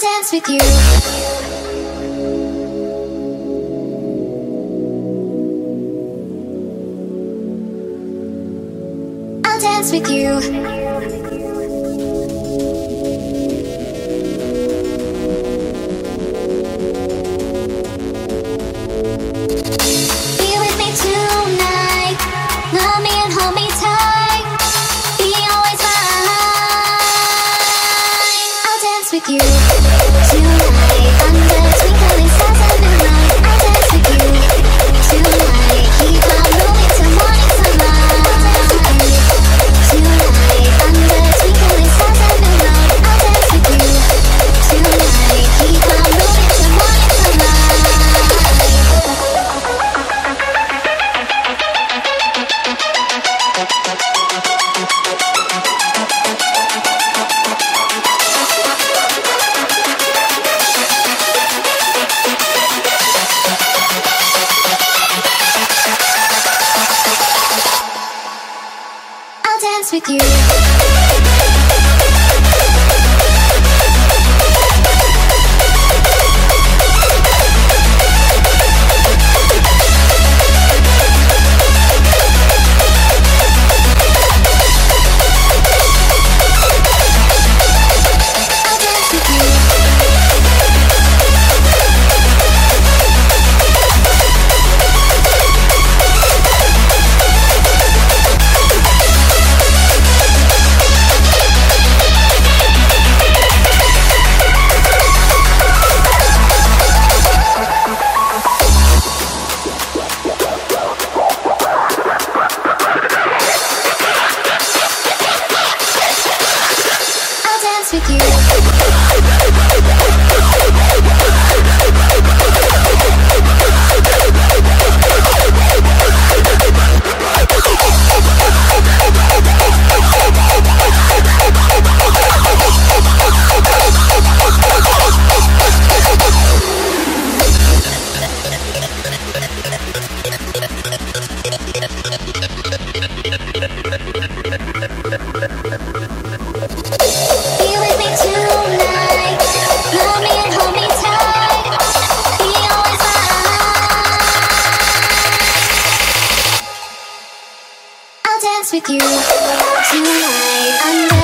Dance with you. I'll dance with you. Be with me tonight. Love me and hold me tight. Be always. I'll dance with you with you. dance with you tonight.